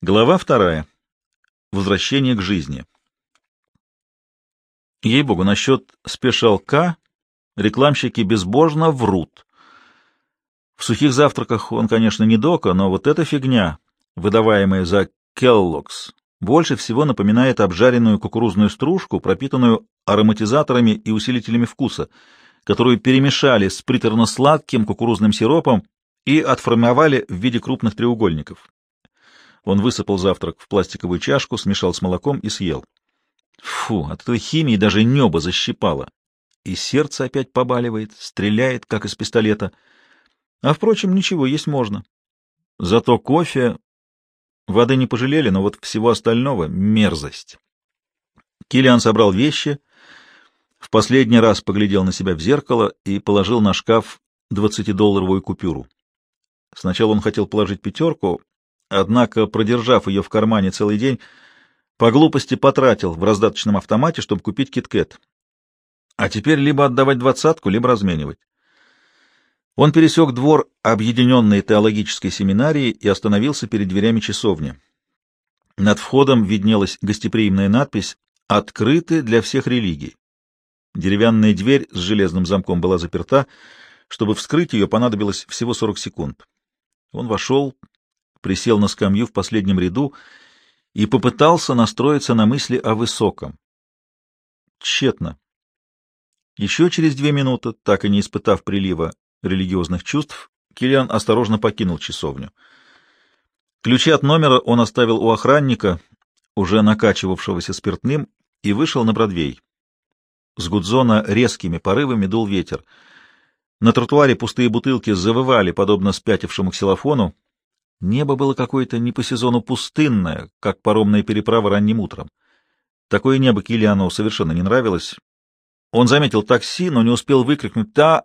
Глава вторая. Возвращение к жизни. Ей-богу, насчет К рекламщики безбожно врут. В сухих завтраках он, конечно, не дока, но вот эта фигня, выдаваемая за Kellogg's, больше всего напоминает обжаренную кукурузную стружку, пропитанную ароматизаторами и усилителями вкуса, которую перемешали с приторно-сладким кукурузным сиропом и отформовали в виде крупных треугольников. Он высыпал завтрак в пластиковую чашку, смешал с молоком и съел. Фу, от этой химии даже небо защипало. И сердце опять побаливает, стреляет, как из пистолета. А, впрочем, ничего, есть можно. Зато кофе... Воды не пожалели, но вот всего остального — мерзость. Килиан собрал вещи, в последний раз поглядел на себя в зеркало и положил на шкаф двадцатидолларовую купюру. Сначала он хотел положить пятерку, Однако, продержав ее в кармане целый день, по глупости потратил в раздаточном автомате, чтобы купить киткет. А теперь либо отдавать двадцатку, либо разменивать. Он пересек двор объединенной теологической семинарии и остановился перед дверями часовни. Над входом виднелась гостеприимная надпись «Открыты для всех религий». Деревянная дверь с железным замком была заперта. Чтобы вскрыть ее, понадобилось всего 40 секунд. Он вошел, присел на скамью в последнем ряду и попытался настроиться на мысли о высоком. Тщетно. Еще через две минуты, так и не испытав прилива религиозных чувств, Киллиан осторожно покинул часовню. Ключи от номера он оставил у охранника, уже накачивавшегося спиртным, и вышел на Бродвей. С Гудзона резкими порывами дул ветер. На тротуаре пустые бутылки завывали, подобно спятившему ксилофону, Небо было какое-то не по сезону пустынное, как паромная переправа ранним утром. Такое небо Килиану совершенно не нравилось. Он заметил такси, но не успел выкрикнуть «та»,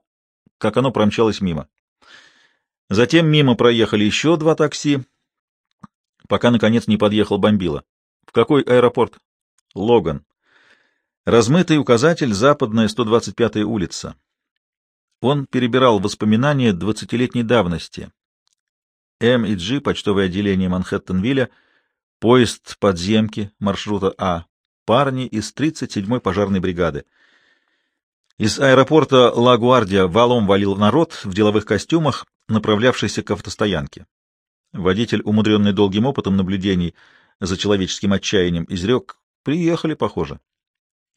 как оно промчалось мимо. Затем мимо проехали еще два такси, пока, наконец, не подъехал Бомбила. В какой аэропорт? Логан. Размытый указатель «Западная 125-я улица». Он перебирал воспоминания двадцатилетней давности. М и G, почтовое отделение Манхэттенвилля, поезд подземки маршрута А, парни из 37-й пожарной бригады. Из аэропорта Ла-Гуардия валом валил народ в деловых костюмах, направлявшийся к автостоянке. Водитель, умудренный долгим опытом наблюдений за человеческим отчаянием, изрек «Приехали, похоже».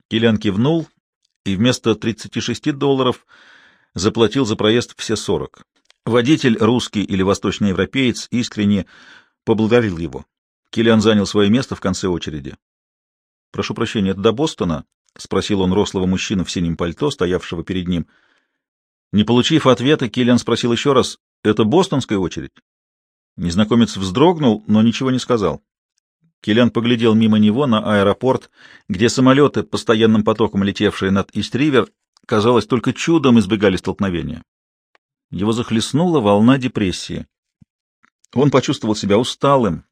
Киллиан кивнул и вместо 36 долларов заплатил за проезд все 40. Водитель, русский или восточноевропеец, искренне поблагодарил его. Киллиан занял свое место в конце очереди. — Прошу прощения, это до Бостона? — спросил он рослого мужчину в синем пальто, стоявшего перед ним. Не получив ответа, Киллиан спросил еще раз, — это бостонская очередь? Незнакомец вздрогнул, но ничего не сказал. Киллиан поглядел мимо него на аэропорт, где самолеты, постоянным потоком летевшие над Ист-Ривер, казалось, только чудом избегали столкновения. Его захлестнула волна депрессии. Он почувствовал себя усталым,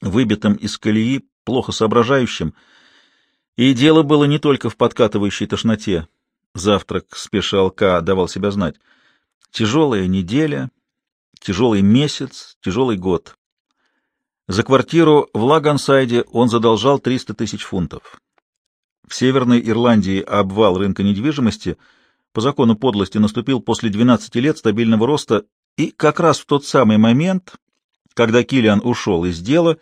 выбитым из колеи, плохо соображающим. И дело было не только в подкатывающей тошноте. Завтрак спешалка давал себя знать. Тяжелая неделя, тяжелый месяц, тяжелый год. За квартиру в Лагансайде он задолжал 300 тысяч фунтов. В Северной Ирландии обвал рынка недвижимости — по закону подлости наступил после 12 лет стабильного роста и как раз в тот самый момент, когда Килиан ушел из дела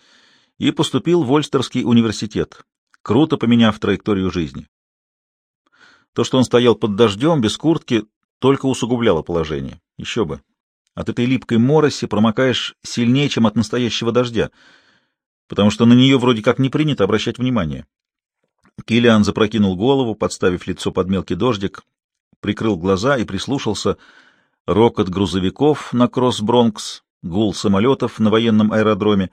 и поступил в Ольстерский университет, круто поменяв траекторию жизни. То, что он стоял под дождем, без куртки, только усугубляло положение. Еще бы. От этой липкой мороси промокаешь сильнее, чем от настоящего дождя, потому что на нее вроде как не принято обращать внимание. Килиан запрокинул голову, подставив лицо под мелкий дождик, прикрыл глаза и прислушался. Рокот грузовиков на Кросс-Бронкс, гул самолетов на военном аэродроме,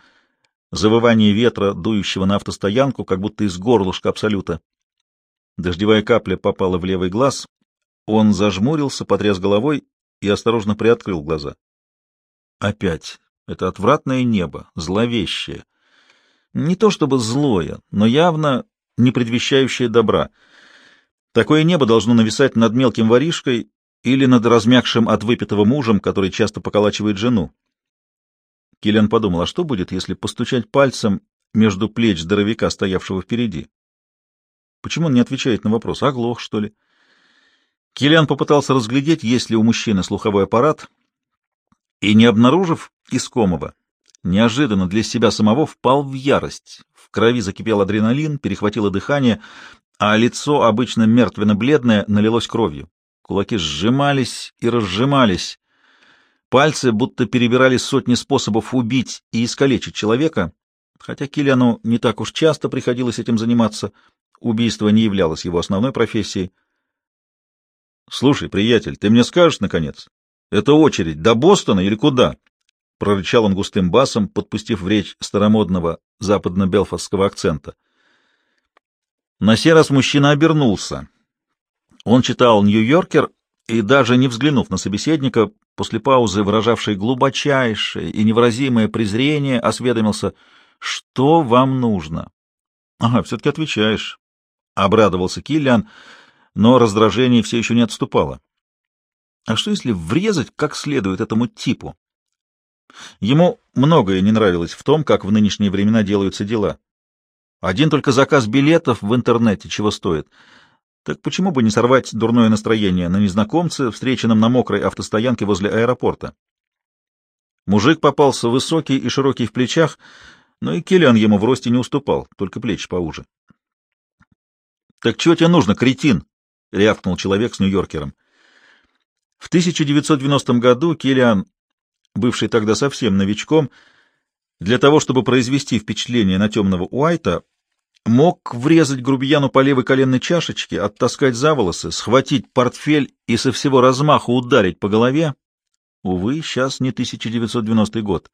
завывание ветра, дующего на автостоянку, как будто из горлышка Абсолюта. Дождевая капля попала в левый глаз. Он зажмурился, потряс головой и осторожно приоткрыл глаза. Опять. Это отвратное небо, зловещее. Не то чтобы злое, но явно не предвещающее добра — Такое небо должно нависать над мелким воришкой или над размягшим от выпитого мужем, который часто поколачивает жену. Киллиан подумал, а что будет, если постучать пальцем между плеч здоровяка, стоявшего впереди? Почему он не отвечает на вопрос? Оглох, что ли? Киллиан попытался разглядеть, есть ли у мужчины слуховой аппарат, и, не обнаружив искомого, неожиданно для себя самого впал в ярость. В крови закипел адреналин, перехватило дыхание, а лицо, обычно мертвенно-бледное, налилось кровью. Кулаки сжимались и разжимались. Пальцы будто перебирали сотни способов убить и искалечить человека, хотя Киллиану не так уж часто приходилось этим заниматься, убийство не являлось его основной профессией. — Слушай, приятель, ты мне скажешь, наконец, это очередь до Бостона или куда? — прорычал он густым басом, подпустив в речь старомодного западно-белфастского акцента. На сей раз мужчина обернулся. Он читал «Нью-Йоркер» и, даже не взглянув на собеседника, после паузы, выражавшей глубочайшее и невыразимое презрение, осведомился, что вам нужно. — Ага, все-таки отвечаешь, — обрадовался Киллиан, но раздражение все еще не отступало. А что, если врезать как следует этому типу? Ему многое не нравилось в том, как в нынешние времена делаются дела. Один только заказ билетов в интернете чего стоит. Так почему бы не сорвать дурное настроение на незнакомце, встреченном на мокрой автостоянке возле аэропорта? Мужик попался высокий и широкий в плечах, но и Киллиан ему в росте не уступал, только плечи поуже. — Так чего тебе нужно, кретин? — рявкнул человек с нью-йоркером. В 1990 году Киллиан, бывший тогда совсем новичком, для того, чтобы произвести впечатление на темного Уайта, мог врезать грубияну по левой коленной чашечке, оттаскать за волосы, схватить портфель и со всего размаху ударить по голове. Увы, сейчас не 1990 год.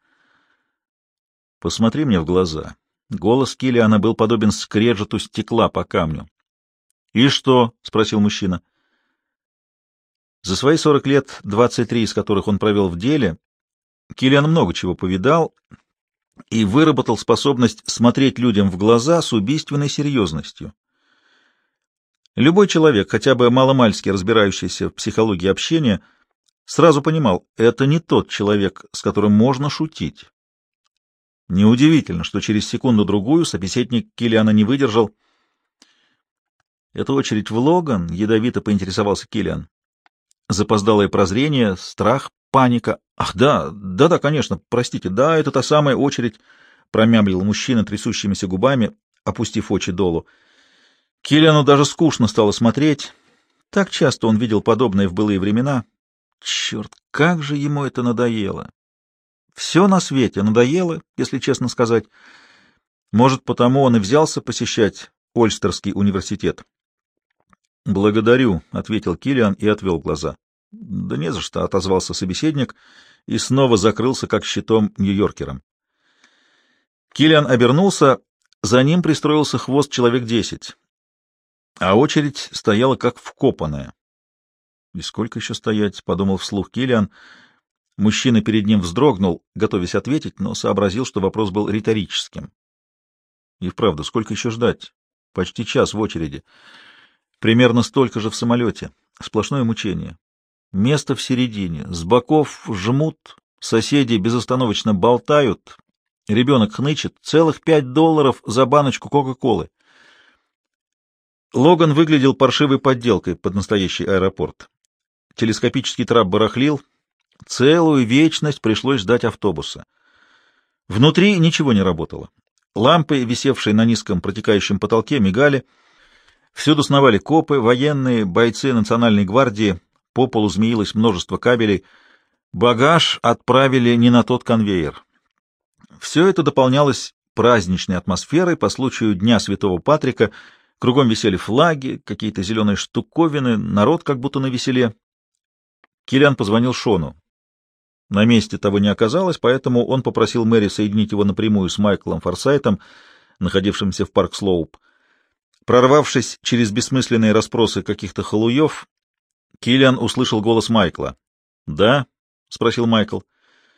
Посмотри мне в глаза. Голос Киллиана был подобен скрежету стекла по камню. — И что? — спросил мужчина. За свои сорок лет, двадцать три из которых он провел в деле, Киллиан много чего повидал и выработал способность смотреть людям в глаза с убийственной серьезностью. Любой человек, хотя бы маломальски разбирающийся в психологии общения, сразу понимал, это не тот человек, с которым можно шутить. Неудивительно, что через секунду-другую собеседник Киллиана не выдержал. «Это очередь в Логан?» — ядовито поинтересовался Киллиан. Запоздалое прозрение, страх, паника. Ах, да, да-да, конечно, простите, да, это та самая очередь, промямлил мужчина трясущимися губами, опустив очи долу. Киллиану даже скучно стало смотреть. Так часто он видел подобное в былые времена. Черт, как же ему это надоело! Все на свете надоело, если честно сказать. Может, потому он и взялся посещать Ольстерский университет. «Благодарю», — ответил Киллиан и отвел глаза. «Да не за что», — отозвался собеседник и снова закрылся как щитом нью-йоркером. Киллиан обернулся, за ним пристроился хвост человек десять, а очередь стояла как вкопанная. «И сколько еще стоять?» — подумал вслух Киллиан. Мужчина перед ним вздрогнул, готовясь ответить, но сообразил, что вопрос был риторическим. И вправду, сколько еще ждать? Почти час в очереди. Примерно столько же в самолете. Сплошное мучение. Место в середине. С боков жмут, соседи безостановочно болтают. Ребенок хнычет. Целых пять долларов за баночку Кока-Колы. Логан выглядел паршивой подделкой под настоящий аэропорт. Телескопический трап барахлил. Целую вечность пришлось ждать автобуса. Внутри ничего не работало. Лампы, висевшие на низком протекающем потолке, мигали — Всюду сновали копы, военные, бойцы национальной гвардии, по полу змеилось множество кабелей. Багаж отправили не на тот конвейер. Все это дополнялось праздничной атмосферой по случаю Дня Святого Патрика. Кругом висели флаги, какие-то зеленые штуковины, народ как будто на веселе. Киллиан позвонил Шону. На месте того не оказалось, поэтому он попросил Мэри соединить его напрямую с Майклом Форсайтом, находившимся в парк Слоуп. Прорвавшись через бессмысленные расспросы каких-то халуев, Киллиан услышал голос Майкла. — Да? — спросил Майкл.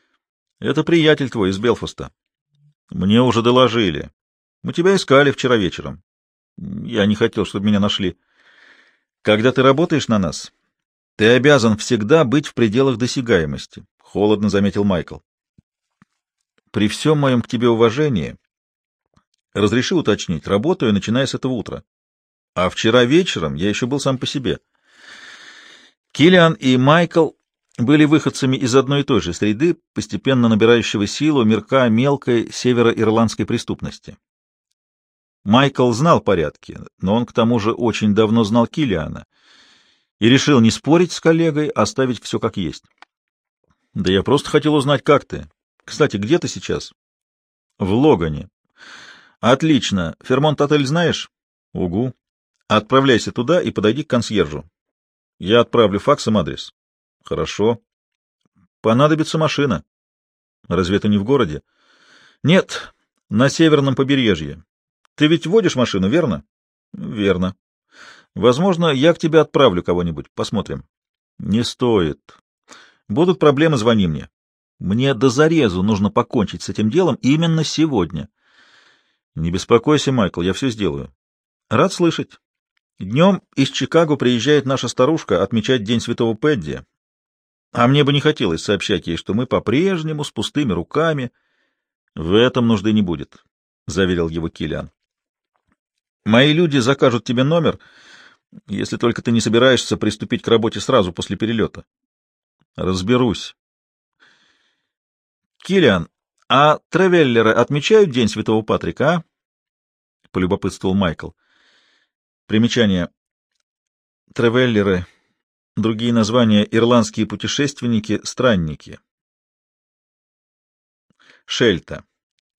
— Это приятель твой из Белфаста. — Мне уже доложили. Мы тебя искали вчера вечером. Я не хотел, чтобы меня нашли. Когда ты работаешь на нас, ты обязан всегда быть в пределах досягаемости, — холодно заметил Майкл. при всем моем к тебе уважении, разреши уточнить, работаю, начиная с этого утра. А вчера вечером я еще был сам по себе. Киллиан и Майкл были выходцами из одной и той же среды, постепенно набирающего силу мирка мелкой североирландской преступности. Майкл знал порядки, но он к тому же очень давно знал Киллиана и решил не спорить с коллегой, а оставить все как есть. — Да я просто хотел узнать, как ты. Кстати, где ты сейчас? — В Логане. — Отлично. Фермонт-отель знаешь? — Угу. Отправляйся туда и подойди к консьержу. Я отправлю факсом адрес. — Хорошо. — Понадобится машина. — Разве это не в городе? — Нет, на северном побережье. Ты ведь водишь машину, верно? — Верно. — Возможно, я к тебе отправлю кого-нибудь. Посмотрим. — Не стоит. Будут проблемы, звони мне. Мне до зарезу нужно покончить с этим делом именно сегодня. Не беспокойся, Майкл, я все сделаю. Рад слышать. Днем из Чикаго приезжает наша старушка отмечать День Святого Пэдди. А мне бы не хотелось сообщать ей, что мы по-прежнему с пустыми руками. В этом нужды не будет, — заверил его Киллиан. Мои люди закажут тебе номер, если только ты не собираешься приступить к работе сразу после перелета. Разберусь. Киллиан, а тревеллеры отмечают День Святого Патрика, а? Полюбопытствовал Майкл. Примечание. Тревеллеры. Другие названия — ирландские путешественники, странники. Шельта.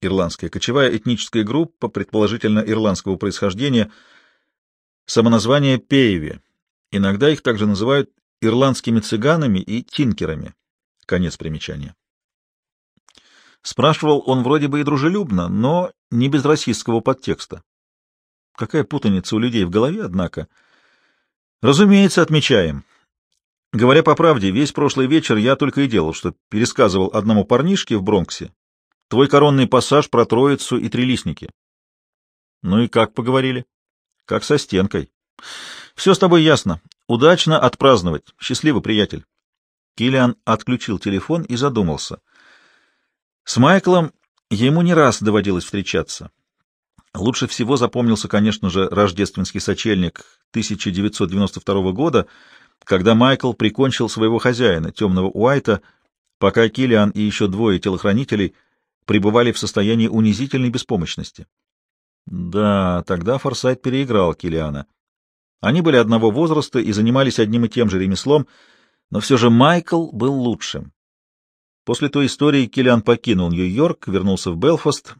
Ирландская кочевая этническая группа, предположительно ирландского происхождения. Самоназвание Пейви. Иногда их также называют ирландскими цыганами и тинкерами. Конец примечания. Спрашивал он вроде бы и дружелюбно, но не без российского подтекста. Какая путаница у людей в голове, однако. Разумеется, отмечаем. Говоря по правде, весь прошлый вечер я только и делал, что пересказывал одному парнишке в Бронксе твой коронный пассаж про Троицу и Трилистники. Ну и как поговорили? Как со стенкой. Все с тобой ясно. Удачно отпраздновать. Счастливо, приятель. Килиан отключил телефон и задумался. С Майклом ему не раз доводилось встречаться. Лучше всего запомнился, конечно же, рождественский сочельник 1992 года, когда Майкл прикончил своего хозяина, темного Уайта, пока Килиан и еще двое телохранителей пребывали в состоянии унизительной беспомощности. Да, тогда Форсайт переиграл Килиана. Они были одного возраста и занимались одним и тем же ремеслом, но все же Майкл был лучшим. После той истории Килиан покинул Нью-Йорк, вернулся в Белфаст,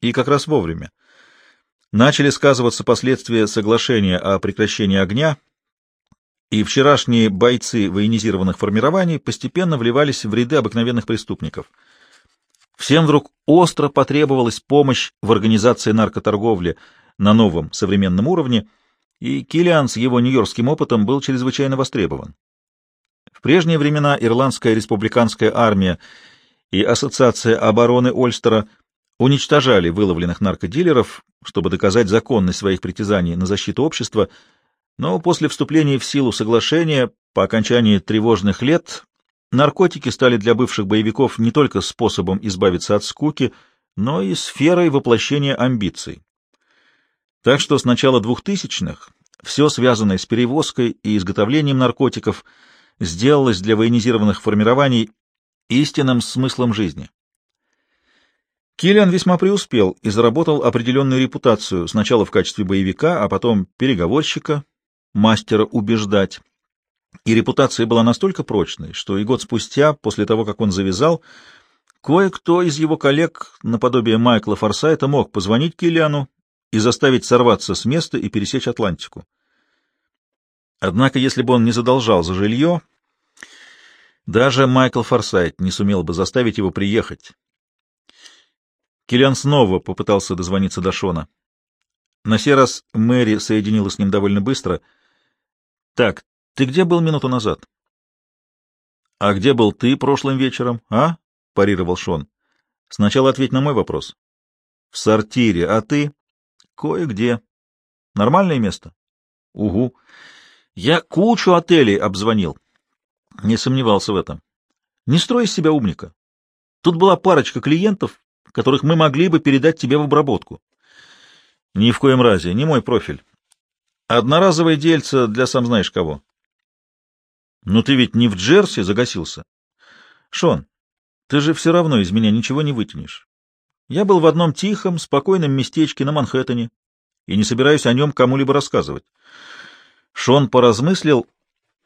и как раз вовремя. Начали сказываться последствия соглашения о прекращении огня, и вчерашние бойцы военизированных формирований постепенно вливались в ряды обыкновенных преступников. Всем вдруг остро потребовалась помощь в организации наркоторговли на новом современном уровне — и Киллиан с его нью-йоркским опытом был чрезвычайно востребован. В прежние времена Ирландская республиканская армия и Ассоциация обороны Ольстера уничтожали выловленных наркодилеров, чтобы доказать законность своих притязаний на защиту общества, но после вступления в силу соглашения по окончании тревожных лет наркотики стали для бывших боевиков не только способом избавиться от скуки, но и сферой воплощения амбиций. Так что с начала двухтысячных все связанное с перевозкой и изготовлением наркотиков сделалось для военизированных формирований истинным смыслом жизни. Киллиан весьма преуспел и заработал определенную репутацию сначала в качестве боевика, а потом переговорщика, мастера убеждать. И репутация была настолько прочной, что и год спустя, после того, как он завязал, кое-кто из его коллег, наподобие Майкла Форсайта, мог позвонить Киллиану и заставить сорваться с места и пересечь Атлантику. Однако, если бы он не задолжал за жилье, даже Майкл Форсайт не сумел бы заставить его приехать. Киллиан снова попытался дозвониться до Шона. На сей раз Мэри соединилась с ним довольно быстро. — Так, ты где был минуту назад? — А где был ты прошлым вечером, а? — парировал Шон. — Сначала ответь на мой вопрос. — В сортире, а ты? Кое-где. Нормальное место? Угу. Я кучу отелей обзвонил. Не сомневался в этом. Не строй из себя умника. Тут была парочка клиентов, которых мы могли бы передать тебе в обработку. Ни в коем разе, не мой профиль. Одноразовое дельце для сам знаешь кого. Но ты ведь не в Джерси загасился. Шон, ты же все равно из меня ничего не вытянешь. Я был в одном тихом, спокойном местечке на Манхэттене и не собираюсь о нем кому-либо рассказывать. Шон поразмыслил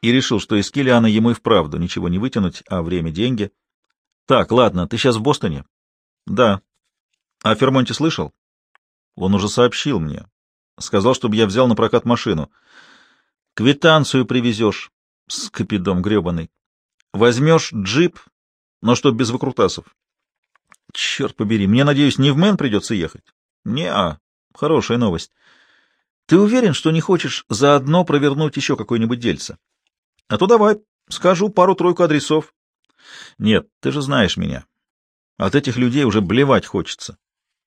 и решил, что из Киллиана ему и вправду ничего не вытянуть, а время — деньги. — Так, ладно, ты сейчас в Бостоне? — Да. — О Фермонте слышал? — Он уже сообщил мне. Сказал, чтобы я взял на прокат машину. — Квитанцию привезешь, скопидом гребаный. Возьмешь джип, но что без выкрутасов. — Черт побери, мне, надеюсь, не в Мэн придется ехать? — Не-а, хорошая новость. Ты уверен, что не хочешь заодно провернуть еще какое-нибудь дельце? А то давай, скажу пару-тройку адресов. Нет, ты же знаешь меня. От этих людей уже блевать хочется.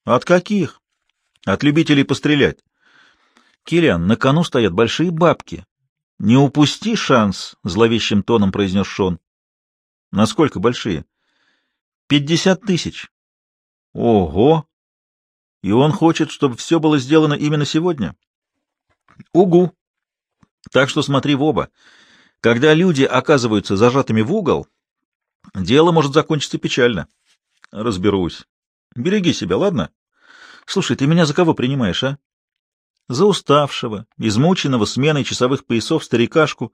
От каких? От любителей пострелять. Килиан, на кону стоят большие бабки. Не упусти шанс, зловещим тоном произнес Шон. Насколько большие? Пятьдесят тысяч. Ого! И он хочет, чтобы все было сделано именно сегодня? Угу. Так что смотри в оба. Когда люди оказываются зажатыми в угол, дело может закончиться печально. Разберусь. Береги себя, ладно? Слушай, ты меня за кого принимаешь, а? За уставшего, измученного сменой часовых поясов старикашку,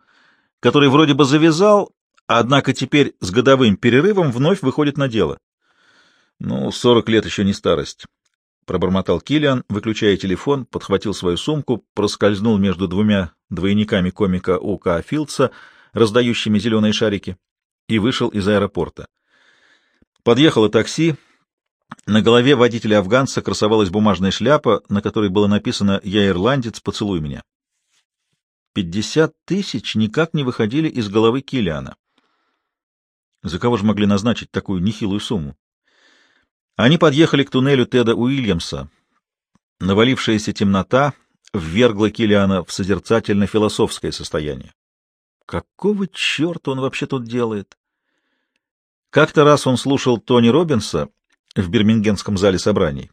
который вроде бы завязал, однако теперь с годовым перерывом вновь выходит на дело. Ну, сорок лет еще не старость. — пробормотал Килиан, выключая телефон, подхватил свою сумку, проскользнул между двумя двойниками комика У.К. Филдса, раздающими зеленые шарики, и вышел из аэропорта. Подъехало такси. На голове водителя-афганца красовалась бумажная шляпа, на которой было написано «Я ирландец, поцелуй меня». Пятьдесят тысяч никак не выходили из головы Килиана. За кого же могли назначить такую нехилую сумму? Они подъехали к туннелю Теда Уильямса. Навалившаяся темнота ввергла Килиана в созерцательно-философское состояние. Какого черта он вообще тут делает? Как-то раз он слушал Тони Робинса в Бирмингемском зале собраний.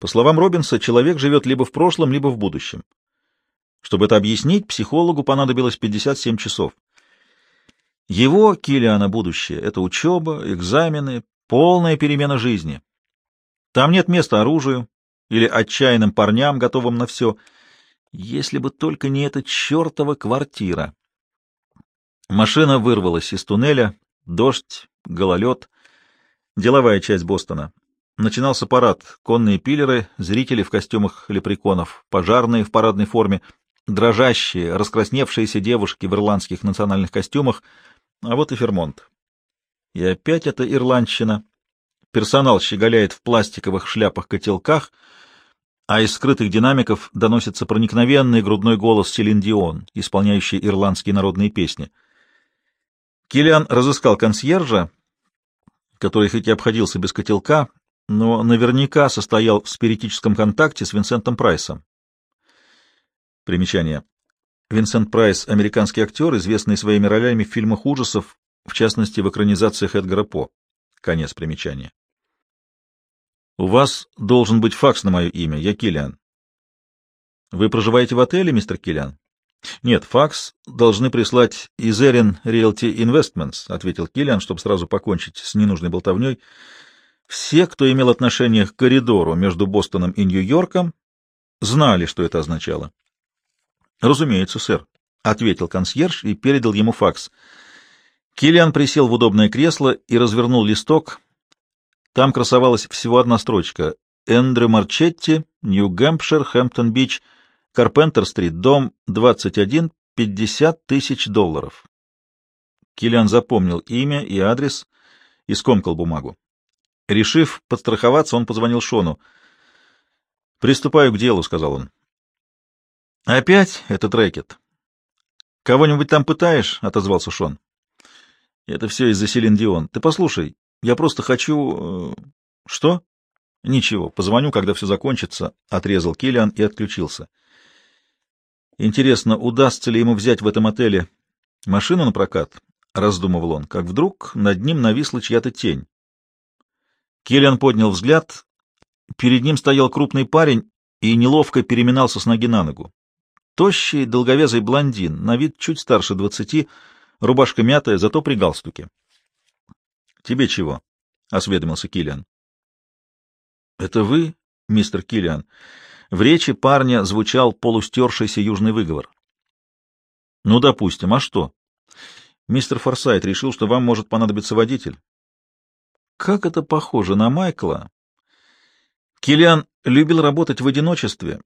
По словам Робинса, человек живет либо в прошлом, либо в будущем. Чтобы это объяснить, психологу понадобилось 57 часов. Его, Килиана, будущее — это учеба, экзамены, полная перемена жизни. Там нет места оружию или отчаянным парням, готовым на все, если бы только не эта чертова квартира. Машина вырвалась из туннеля, дождь, гололед, деловая часть Бостона. Начинался парад, конные пилеры, зрители в костюмах лепреконов, пожарные в парадной форме, дрожащие, раскрасневшиеся девушки в ирландских национальных костюмах, а вот и Фермонт. И опять эта ирландщина. Персонал щеголяет в пластиковых шляпах-котелках, а из скрытых динамиков доносится проникновенный грудной голос Селин Дион, исполняющий ирландские народные песни. Киллиан разыскал консьержа, который хоть и обходился без котелка, но наверняка состоял в спиритическом контакте с Винсентом Прайсом. Примечание. Винсент Прайс — американский актер, известный своими ролями в фильмах ужасов, в частности, в экранизациях Эдгара По. Конец примечания. У вас должен быть факс на мое имя. Я Киллиан. Вы проживаете в отеле, мистер Киллиан? Нет, факс должны прислать из Erin Realty Investments, ответил Киллиан, чтобы сразу покончить с ненужной болтовней. Все, кто имел отношение к коридору между Бостоном и Нью-Йорком, знали, что это означало. Разумеется, сэр, ответил консьерж и передал ему факс. Киллиан присел в удобное кресло и развернул листок, там красовалась всего одна строчка. Эндрю Марчетти, Нью-Гэмпшир, Хэмптон-Бич, Карпентер-стрит, дом 21, 50 тысяч долларов. Киллиан запомнил имя и адрес и скомкал бумагу. Решив подстраховаться, он позвонил Шону. «Приступаю к делу», — сказал он. «Опять этот рэкет?» «Кого-нибудь там пытаешь?» — отозвался Шон. «Это все из-за Селин Дион. Ты послушай, я просто хочу... Э, что? Ничего, позвоню, когда все закончится, — отрезал Киллиан и отключился. Интересно, удастся ли ему взять в этом отеле машину на прокат? — раздумывал он, как вдруг над ним нависла чья-то тень. Киллиан поднял взгляд. Перед ним стоял крупный парень и неловко переминался с ноги на ногу. Тощий, долговязый блондин, на вид чуть старше двадцати, рубашка мятая, зато при галстуке. — Тебе чего? — осведомился Киллиан. — Это вы, мистер Киллиан? В речи парня звучал полустершийся южный выговор. — Ну, допустим. А что? Мистер Форсайт решил, что вам может понадобиться водитель. Как это похоже на Майкла. Киллиан любил работать в одиночестве,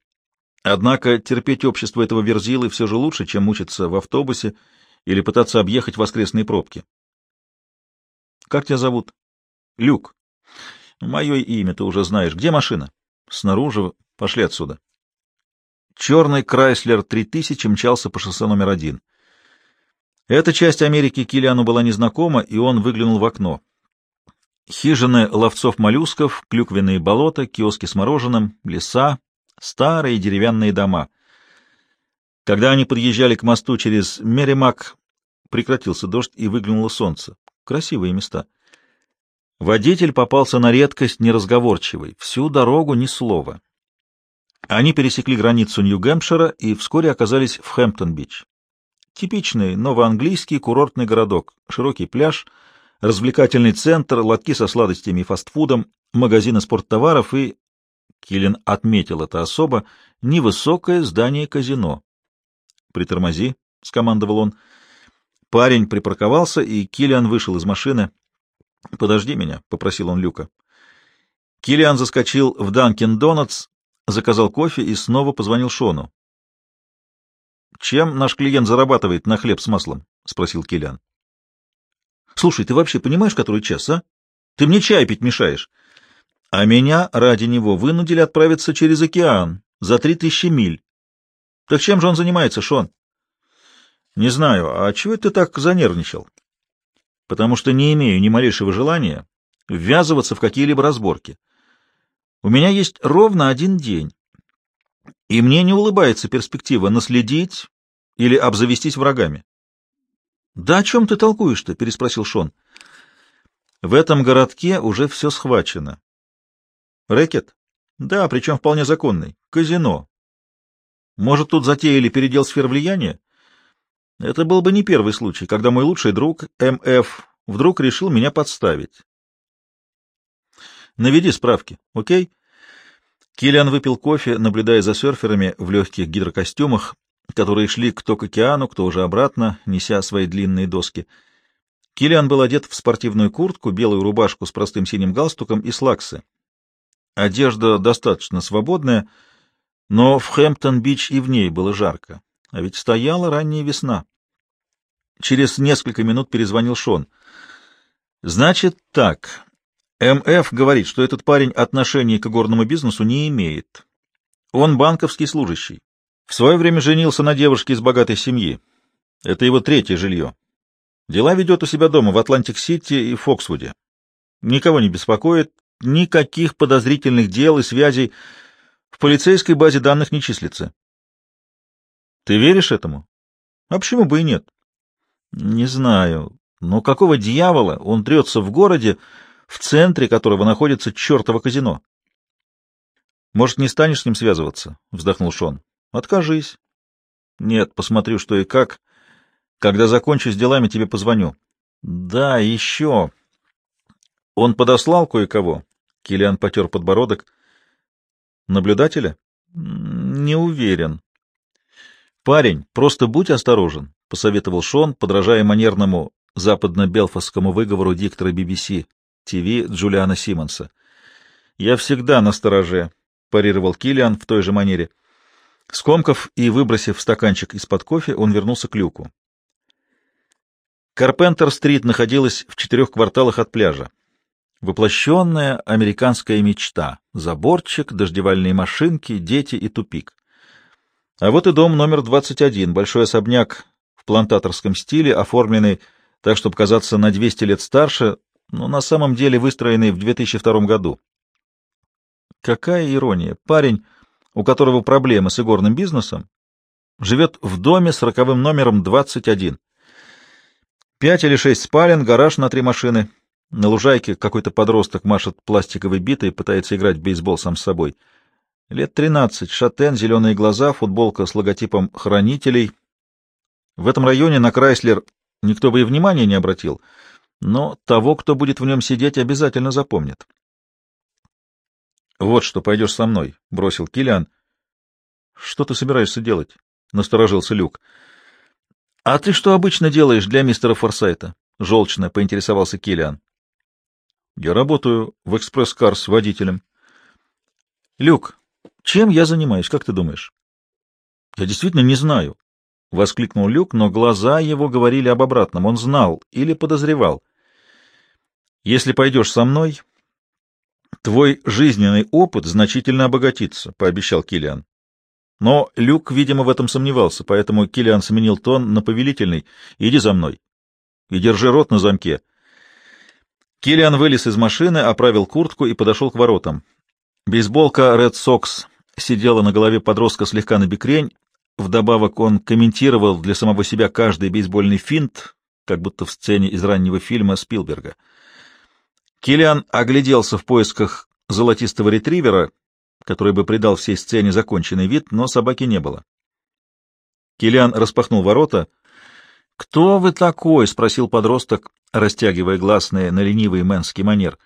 однако терпеть общество этого верзилы все же лучше, чем мучиться в автобусе или пытаться объехать воскресные пробки. — Как тебя зовут? — Люк. — Мое имя ты уже знаешь. Где машина? — Снаружи. Пошли отсюда. Черный Крайслер 3000 мчался по шоссе номер один. Эта часть Америки Киллиану была незнакома, и он выглянул в окно. Хижины ловцов-моллюсков, клюквенные болота, киоски с мороженым, леса, старые деревянные дома. Когда они подъезжали к мосту через Меримак, прекратился дождь и выглянуло солнце. Красивые места. Водитель попался на редкость неразговорчивый, всю дорогу ни слова. Они пересекли границу Нью-Гэмпшира и вскоре оказались в Хэмптон-Бич. Типичный новоанглийский курортный городок, широкий пляж, развлекательный центр, лотки со сладостями и фастфудом, магазины спорттоваров и, Киллин отметил это особо, невысокое здание казино. «Притормози», — скомандовал он. Парень припарковался, и Киллиан вышел из машины. «Подожди меня», — попросил он Люка. Киллиан заскочил в Данкин Донатс, заказал кофе и снова позвонил Шону. Чем наш клиент зарабатывает на хлеб с маслом? спросил Килиан. Слушай, ты вообще понимаешь, который час, а? Ты мне чай пить мешаешь. А меня ради него вынудили отправиться через океан за три тысячи миль. Так чем же он занимается, Шон? Не знаю, а чего ты так занервничал? Потому что не имею ни малейшего желания ввязываться в какие-либо разборки. У меня есть ровно один день, и мне не улыбается перспектива наследить или обзавестись врагами. — Да о чем ты толкуешь-то? — переспросил Шон. — В этом городке уже все схвачено. — Рэкет? — Да, причем вполне законный. Казино. Может, тут затеяли передел сфер влияния? Это был бы не первый случай, когда мой лучший друг, МФ, вдруг решил меня подставить. Наведи справки, окей? Киллиан выпил кофе, наблюдая за серферами в легких гидрокостюмах, которые шли кто к океану, кто уже обратно, неся свои длинные доски. Киллиан был одет в спортивную куртку, белую рубашку с простым синим галстуком и слаксы. Одежда достаточно свободная, но в Хэмптон-Бич и в ней было жарко, а ведь стояла ранняя весна. Через несколько минут перезвонил Шон. «Значит так, МФ говорит, что этот парень отношения к горному бизнесу не имеет. Он банковский служащий. В свое время женился на девушке из богатой семьи. Это его третье жилье. Дела ведет у себя дома в Атлантик-Сити и Фоксвуде. Никого не беспокоит, никаких подозрительных дел и связей в полицейской базе данных не числится. Ты веришь этому? А почему бы и нет? Не знаю. Но какого дьявола он трется в городе, в центре которого находится чертово казино. — Может, не станешь с ним связываться? — вздохнул Шон. — Откажись. — Нет, посмотрю, что и как. Когда закончу с делами, тебе позвоню. — Да, еще. Он подослал кое-кого. Киллиан потер подбородок. — Наблюдателя? — Не уверен. — Парень, просто будь осторожен, — посоветовал Шон, подражая манерному западно-белфасскому выговору диктора BBC. ТВ Джулиана Симмонса. «Я всегда на стороже», — парировал Киллиан в той же манере. Скомков и выбросив стаканчик из-под кофе, он вернулся к люку. Карпентер-стрит находилась в четырех кварталах от пляжа. Воплощенная американская мечта. Заборчик, дождевальные машинки, дети и тупик. А вот и дом номер 21, большой особняк в плантаторском стиле, оформленный так, чтобы казаться на 200 лет старше, но на самом деле выстроенный в 2002 году. Какая ирония! Парень, у которого проблемы с игорным бизнесом, живет в доме с роковым номером 21. Пять или шесть спален, гараж на три машины, На лужайке какой-то подросток машет пластиковой битой и пытается играть в бейсбол сам с собой. Лет тринадцать, шатен, зеленые глаза, футболка с логотипом «Хранителей». В этом районе на Крайслер никто бы и внимания не обратил, но того, кто будет в нем сидеть, обязательно запомнит. — Вот что, пойдешь со мной, — бросил Киллиан. — Что ты собираешься делать? — насторожился Люк. — А ты что обычно делаешь для мистера Форсайта? — желчно поинтересовался Киллиан. — Я работаю в экспресс-кар с водителем. — Люк, чем я занимаюсь, как ты думаешь? — Я действительно не знаю, — воскликнул Люк, но глаза его говорили об обратном. Он знал или подозревал. — Если пойдешь со мной, Твой жизненный опыт значительно обогатится, пообещал Килиан. Но Люк, видимо, в этом сомневался, поэтому Килиан сменил тон на повелительный. Иди за мной. И держи рот на замке. Килиан вылез из машины, оправил куртку и подошел к воротам. Бейсболка Red Sox сидела на голове подростка слегка на бекрень. Вдобавок он комментировал для самого себя каждый бейсбольный финт, как будто в сцене из раннего фильма Спилберга. Килиан огляделся в поисках золотистого ретривера, который бы придал всей сцене законченный вид, но собаки не было. Килиан распахнул ворота. «Кто вы такой?» — спросил подросток, растягивая гласные на ленивый мэнский манер.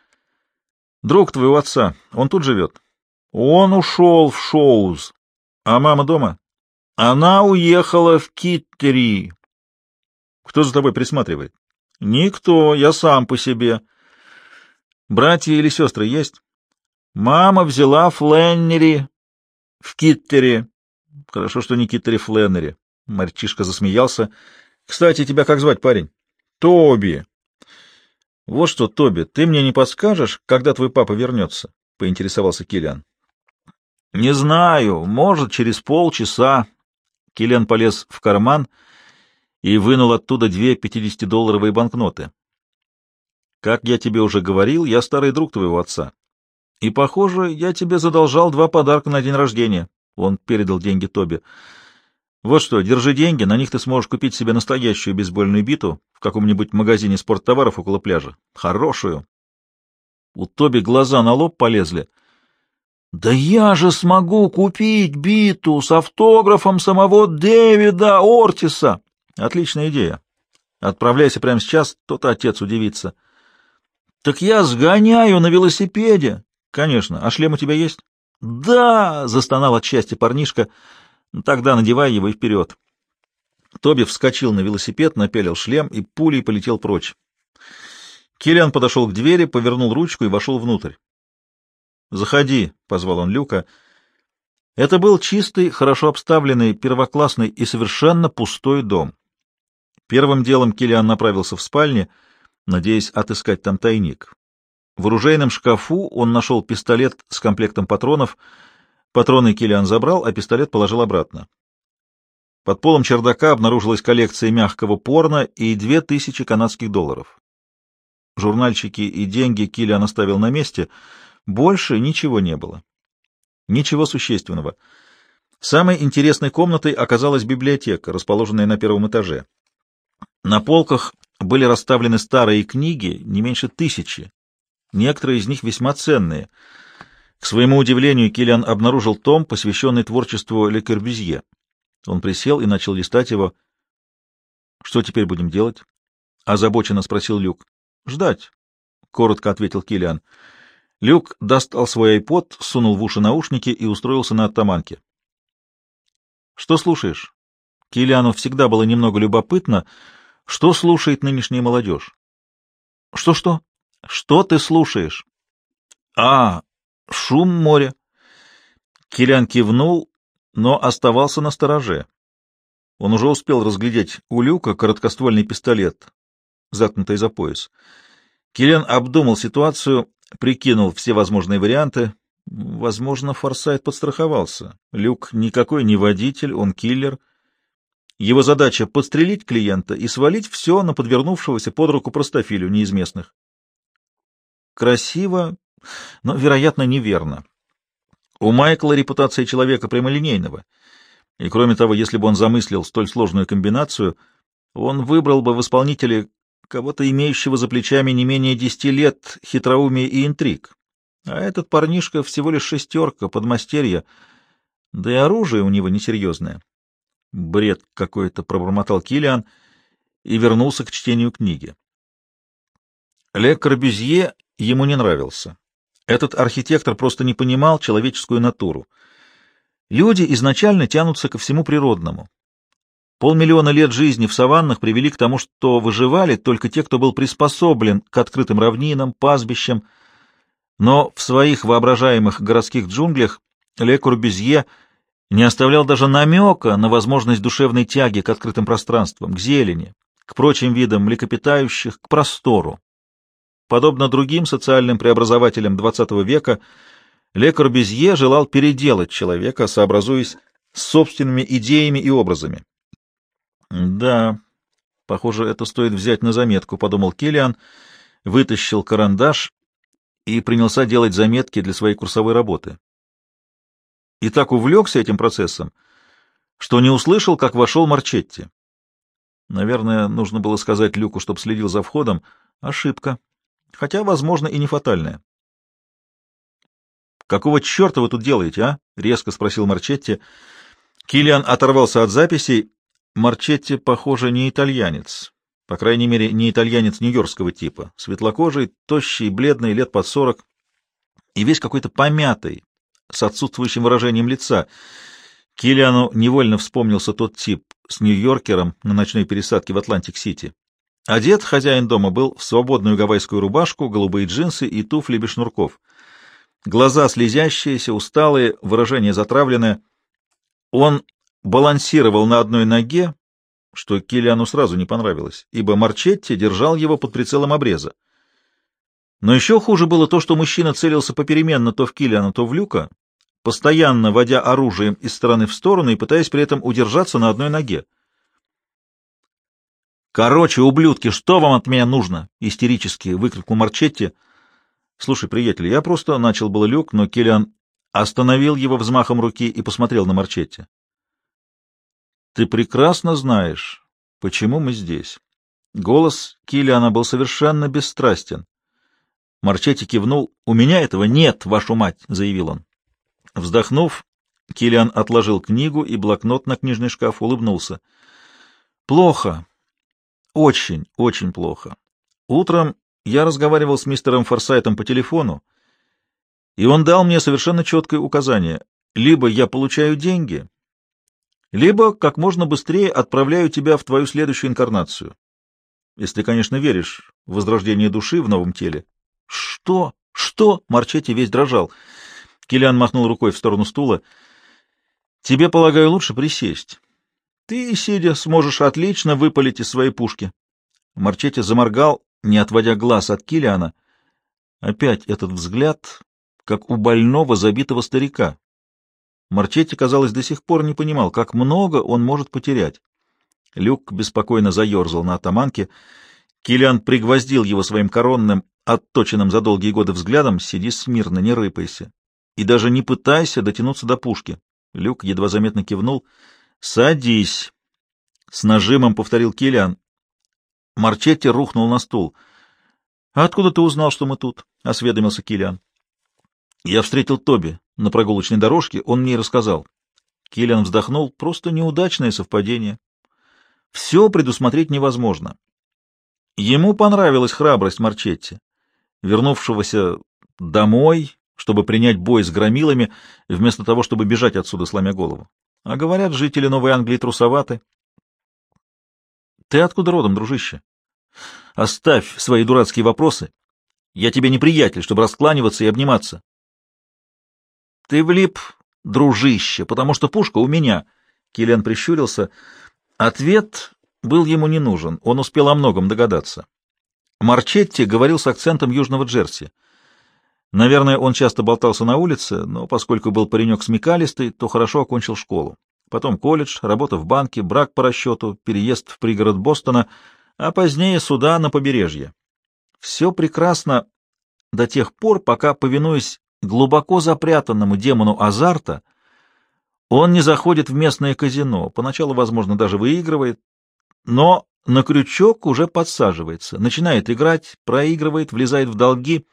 «Друг твоего отца. Он тут живет». «Он ушел в Шоуз. А мама дома?» «Она уехала в Киттери». «Кто за тобой присматривает?» «Никто. Я сам по себе». Братья или сестры есть? Мама взяла Фленнери в Киттере. Хорошо, что не Киттери Фленнери. Мальчишка засмеялся. Кстати, тебя как звать, парень? Тоби. Вот что, Тоби, ты мне не подскажешь, когда твой папа вернется? Поинтересовался Киллиан. Не знаю, может, через полчаса. Киллиан полез в карман и вынул оттуда две пятидесятидолларовые банкноты. Как я тебе уже говорил, я старый друг твоего отца. И, похоже, я тебе задолжал два подарка на день рождения. Он передал деньги Тоби. Вот что, держи деньги, на них ты сможешь купить себе настоящую бейсбольную биту в каком-нибудь магазине спорттоваров около пляжа. Хорошую. У Тоби глаза на лоб полезли. «Да я же смогу купить биту с автографом самого Дэвида Ортиса!» «Отличная идея. Отправляйся прямо сейчас, тот отец удивится». Так я сгоняю на велосипеде. Конечно. А шлем у тебя есть? Да, застонал от счастья парнишка. Тогда надевай его и вперед. Тоби вскочил на велосипед, напялил шлем и пулей полетел прочь. Киллиан подошел к двери, повернул ручку и вошел внутрь. «Заходи», — позвал он Люка. Это был чистый, хорошо обставленный, первоклассный и совершенно пустой дом. Первым делом Киллиан направился в спальню — надеясь отыскать там тайник. В оружейном шкафу он нашел пистолет с комплектом патронов. Патроны Килиан забрал, а пистолет положил обратно. Под полом чердака обнаружилась коллекция мягкого порно и две тысячи канадских долларов. Журнальчики и деньги Килиан оставил на месте. Больше ничего не было. Ничего существенного. Самой интересной комнатой оказалась библиотека, расположенная на первом этаже. На полках были расставлены старые книги, не меньше тысячи. Некоторые из них весьма ценные. К своему удивлению, Киллиан обнаружил том, посвященный творчеству Ле Корбюзье. Он присел и начал листать его. — Что теперь будем делать? — озабоченно спросил Люк. — Ждать, — коротко ответил Киллиан. Люк достал свой айпод, сунул в уши наушники и устроился на оттаманке. — Что слушаешь? Киллиану всегда было немного любопытно, — что слушает нынешняя молодежь? Что-что? Что ты слушаешь? А, шум моря. Килян кивнул, но оставался на стороже. Он уже успел разглядеть у люка короткоствольный пистолет, заткнутый за пояс. Киллиан обдумал ситуацию, прикинул все возможные варианты. Возможно, Форсайт подстраховался. Люк никакой не водитель, он киллер — его задача — подстрелить клиента и свалить все на подвернувшегося под руку простофилю не из местных. Красиво, но, вероятно, неверно. У Майкла репутация человека прямолинейного. И, кроме того, если бы он замыслил столь сложную комбинацию, он выбрал бы в исполнителе кого-то имеющего за плечами не менее десяти лет хитроумия и интриг. А этот парнишка всего лишь шестерка, подмастерье, да и оружие у него несерьезное. Бред какой-то пробормотал Килиан и вернулся к чтению книги. Ле Корбюзье ему не нравился. Этот архитектор просто не понимал человеческую натуру. Люди изначально тянутся ко всему природному. Полмиллиона лет жизни в саваннах привели к тому, что выживали только те, кто был приспособлен к открытым равнинам, пастбищам, но в своих воображаемых городских джунглях Ле Курбюзье не оставлял даже намека на возможность душевной тяги к открытым пространствам, к зелени, к прочим видам млекопитающих, к простору. Подобно другим социальным преобразователям XX века, Ле Корбюзье желал переделать человека, сообразуясь с собственными идеями и образами. «Да, похоже, это стоит взять на заметку», — подумал Киллиан, вытащил карандаш и принялся делать заметки для своей курсовой работы. И так увлекся этим процессом, что не услышал, как вошел Марчетти. Наверное, нужно было сказать Люку, чтобы следил за входом. Ошибка хотя, возможно, и не фатальная. «Какого черта вы тут делаете, а?» — резко спросил Марчетти. Килиан оторвался от записей. Марчетти, похоже, не итальянец. По крайней мере, не итальянец нью-йоркского типа. Светлокожий, тощий, бледный, лет под сорок. И весь какой-то помятый, с отсутствующим выражением лица. Килиану невольно вспомнился тот тип с нью-йоркером на ночной пересадке в Атлантик-Сити. Одет хозяин дома был в свободную гавайскую рубашку, голубые джинсы и туфли без шнурков. Глаза слезящиеся, усталые, выражение затравленное. Он балансировал на одной ноге, что Килиану сразу не понравилось, ибо Марчетти держал его под прицелом обреза. Но еще хуже было то, что мужчина целился попеременно то в Килиана, то в Люка, постоянно водя оружием из стороны в сторону и пытаясь при этом удержаться на одной ноге. «Короче, ублюдки, что вам от меня нужно?» — истерически выкрикнул Марчетти. «Слушай, приятель, я просто начал было люк, но Киллиан остановил его взмахом руки и посмотрел на Марчетти. «Ты прекрасно знаешь, почему мы здесь». Голос Киллиана был совершенно бесстрастен. Марчетти кивнул. «У меня этого нет, вашу мать!» — заявил он. Вздохнув, Киллиан отложил книгу и блокнот на книжный шкаф, улыбнулся. «Плохо. Очень, очень плохо. Утром я разговаривал с мистером Форсайтом по телефону, и он дал мне совершенно четкое указание. Либо я получаю деньги, либо как можно быстрее отправляю тебя в твою следующую инкарнацию. Если, конечно, веришь в возрождение души в новом теле. Что? Что? Марчетти весь дрожал. Килиан махнул рукой в сторону стула. Тебе, полагаю, лучше присесть. Ты, сидя, сможешь отлично выпалить из своей пушки. Марчетти заморгал, не отводя глаз от Килиана. Опять этот взгляд, как у больного забитого старика. Марчетти, казалось, до сих пор не понимал, как много он может потерять. Люк беспокойно заерзал на атаманке. Килиан пригвоздил его своим коронным, отточенным за долгие годы взглядом. «Сиди смирно, не рыпайся. И даже не пытайся дотянуться до пушки». Люк едва заметно кивнул — «Садись!» — с нажимом повторил Киллиан. Марчетти рухнул на стул. «А откуда ты узнал, что мы тут?» — осведомился Киллиан. «Я встретил Тоби на прогулочной дорожке, он мне рассказал». Киллиан вздохнул. «Просто неудачное совпадение. Все предусмотреть невозможно». Ему понравилась храбрость Марчетти, вернувшегося домой, чтобы принять бой с громилами, вместо того, чтобы бежать отсюда, сломя голову. А говорят, жители Новой Англии трусоваты. Ты откуда родом, дружище? Оставь свои дурацкие вопросы. Я тебе не приятель, чтобы раскланиваться и обниматься. Ты влип, дружище, потому что пушка у меня. Киллиан прищурился. Ответ был ему не нужен, он успел о многом догадаться. Марчетти говорил с акцентом южного Джерси. Наверное, он часто болтался на улице, но поскольку был паренек смекалистый, то хорошо окончил школу. Потом колледж, работа в банке, брак по расчету, переезд в пригород Бостона, а позднее суда на побережье. Все прекрасно до тех пор, пока, повинуясь глубоко запрятанному демону азарта, он не заходит в местное казино, поначалу, возможно, даже выигрывает, но на крючок уже подсаживается, начинает играть, проигрывает, влезает в долги,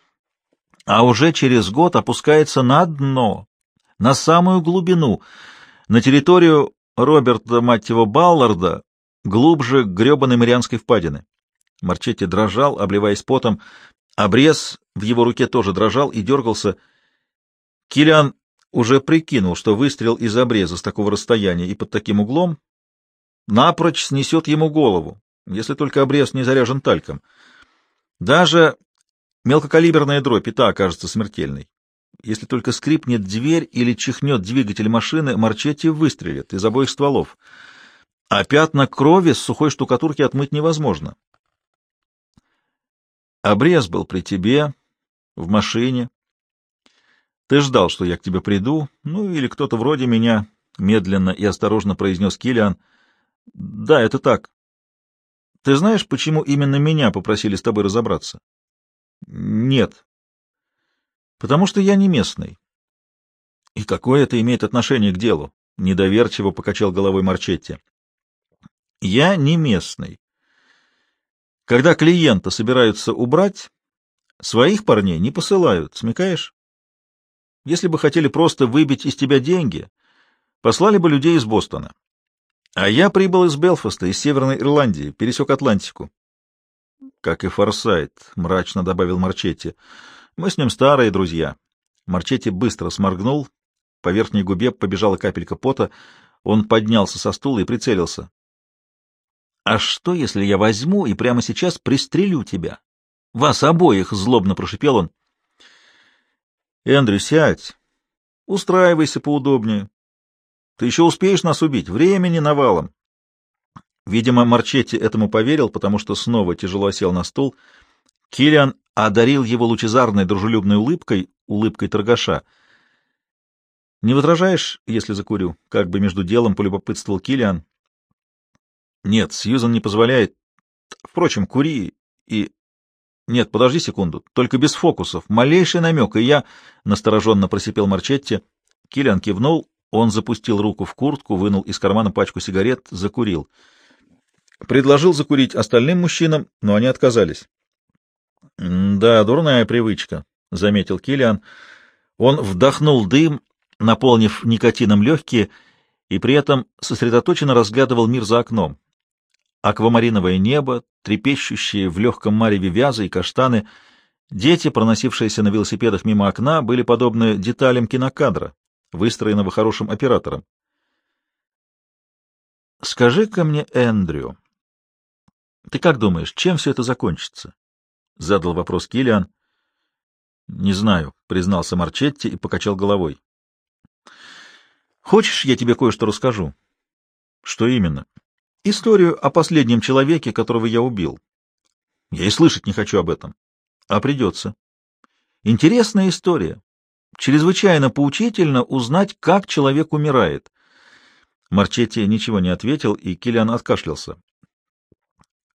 а уже через год опускается на дно, на самую глубину, на территорию Роберта, мать его, Балларда, глубже гребаной Марианской впадины. Марчетти дрожал, обливаясь потом. Обрез в его руке тоже дрожал и дергался. Килиан уже прикинул, что выстрел из обреза с такого расстояния и под таким углом напрочь снесет ему голову, если только обрез не заряжен тальком. Даже мелкокалиберная дробь и та окажется смертельной. Если только скрипнет дверь или чихнет двигатель машины, Марчетти выстрелит из обоих стволов. А пятна крови с сухой штукатурки отмыть невозможно. Обрез был при тебе, в машине. Ты ждал, что я к тебе приду, ну или кто-то вроде меня, — медленно и осторожно произнес Килиан. Да, это так. Ты знаешь, почему именно меня попросили с тобой разобраться? Нет. Потому что я не местный. И какое это имеет отношение к делу? Недоверчиво покачал головой Марчетти. Я не местный. Когда клиента собираются убрать, своих парней не посылают, смекаешь? Если бы хотели просто выбить из тебя деньги, послали бы людей из Бостона. А я прибыл из Белфаста, из Северной Ирландии, пересек Атлантику. Как и Форсайт, мрачно добавил Марчетти. Мы с ним старые друзья. Марчетти быстро сморгнул, по верхней губе побежала капелька пота, он поднялся со стула и прицелился. «А что, если я возьму и прямо сейчас пристрелю тебя? Вас обоих!» — злобно прошипел он. «Эндрю, сядь. Устраивайся поудобнее. Ты еще успеешь нас убить. Времени навалом». Видимо, Марчетти этому поверил, потому что снова тяжело сел на стул. Киллиан одарил его лучезарной дружелюбной улыбкой, улыбкой торгаша. «Не возражаешь, если закурю?» — как бы между делом полюбопытствовал Киллиан. Нет, Сьюзан не позволяет. Впрочем, кури и... Нет, подожди секунду. Только без фокусов. Малейший намек, и я... Настороженно просипел Марчетти. Киллиан кивнул. Он запустил руку в куртку, вынул из кармана пачку сигарет, закурил. Предложил закурить остальным мужчинам, но они отказались. — Да, дурная привычка, — заметил Киллиан. Он вдохнул дым, наполнив никотином легкие, и при этом сосредоточенно разглядывал мир за окном аквамариновое небо, трепещущие в легком мареве вязы и каштаны. Дети, проносившиеся на велосипедах мимо окна, были подобны деталям кинокадра, выстроенного хорошим оператором. «Скажи-ка мне, Эндрю, ты как думаешь, чем все это закончится?» — задал вопрос Киллиан. «Не знаю», — признался Марчетти и покачал головой. «Хочешь, я тебе кое-что расскажу?» «Что именно?» Историю о последнем человеке, которого я убил. Я и слышать не хочу об этом. А придется. Интересная история. Чрезвычайно поучительно узнать, как человек умирает. Марчетти ничего не ответил, и Киллиан откашлялся.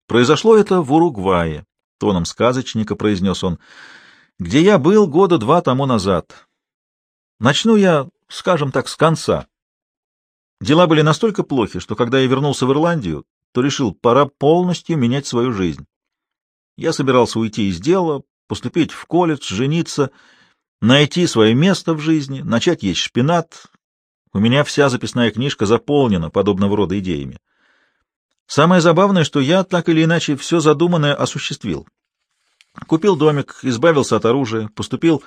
Произошло это в Уругвае, тоном сказочника произнес он, где я был года два тому назад. Начну я, скажем так, с конца. Дела были настолько плохи, что когда я вернулся в Ирландию, то решил, пора полностью менять свою жизнь. Я собирался уйти из дела, поступить в колледж, жениться, найти свое место в жизни, начать есть шпинат. У меня вся записная книжка заполнена подобного рода идеями. Самое забавное, что я так или иначе все задуманное осуществил. Купил домик, избавился от оружия, поступил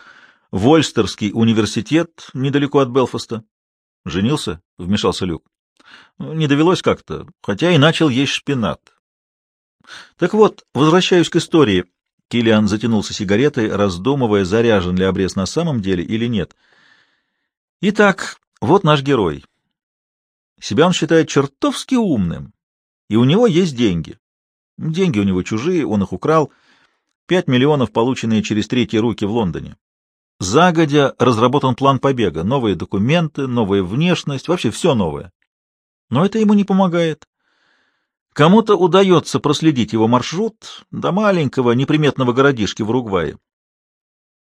в Ольстерский университет недалеко от Белфаста. Женился? — вмешался Люк. Ну, — Не довелось как-то, хотя и начал есть шпинат. Так вот, возвращаюсь к истории. Килиан затянулся сигаретой, раздумывая, заряжен ли обрез на самом деле или нет. Итак, вот наш герой. Себя он считает чертовски умным, и у него есть деньги. Деньги у него чужие, он их украл. Пять миллионов, полученные через третьи руки в Лондоне. Загодя разработан план побега, новые документы, новая внешность, вообще все новое. Но это ему не помогает. Кому-то удается проследить его маршрут до маленького неприметного городишки в Уругвае.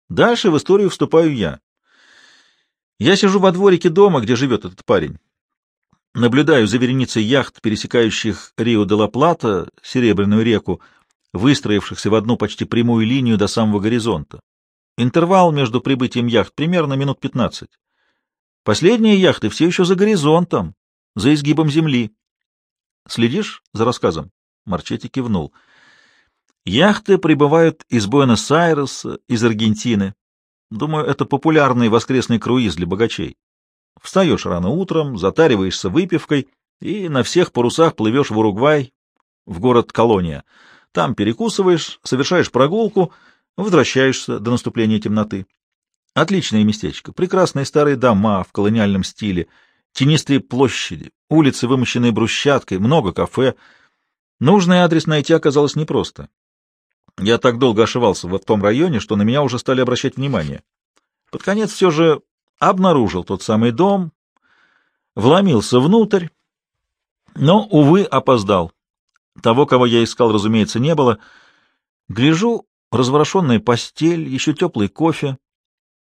Дальше в историю вступаю я. Я сижу во дворике дома, где живет этот парень. Наблюдаю за вереницей яхт, пересекающих Рио-де-ла-Плата, Серебряную реку, выстроившихся в одну почти прямую линию до самого горизонта. Интервал между прибытием яхт примерно минут 15. Последние яхты все еще за горизонтом, за изгибом земли. Следишь за рассказом? Марчетти кивнул. Яхты прибывают из Буэнос-Айреса, из Аргентины. Думаю, это популярный воскресный круиз для богачей. Встаешь рано утром, затариваешься выпивкой и на всех парусах плывешь в Уругвай, в город Колония. Там перекусываешь, совершаешь прогулку, возвращаешься до наступления темноты. Отличное местечко, прекрасные старые дома в колониальном стиле, тенистые площади, улицы, вымощенные брусчаткой, много кафе. Нужный адрес найти оказалось непросто. Я так долго ошивался в том районе, что на меня уже стали обращать внимание. Под конец все же обнаружил тот самый дом, вломился внутрь, но, увы, опоздал. Того, кого я искал, разумеется, не было. Гляжу, разворошенная постель, еще теплый кофе.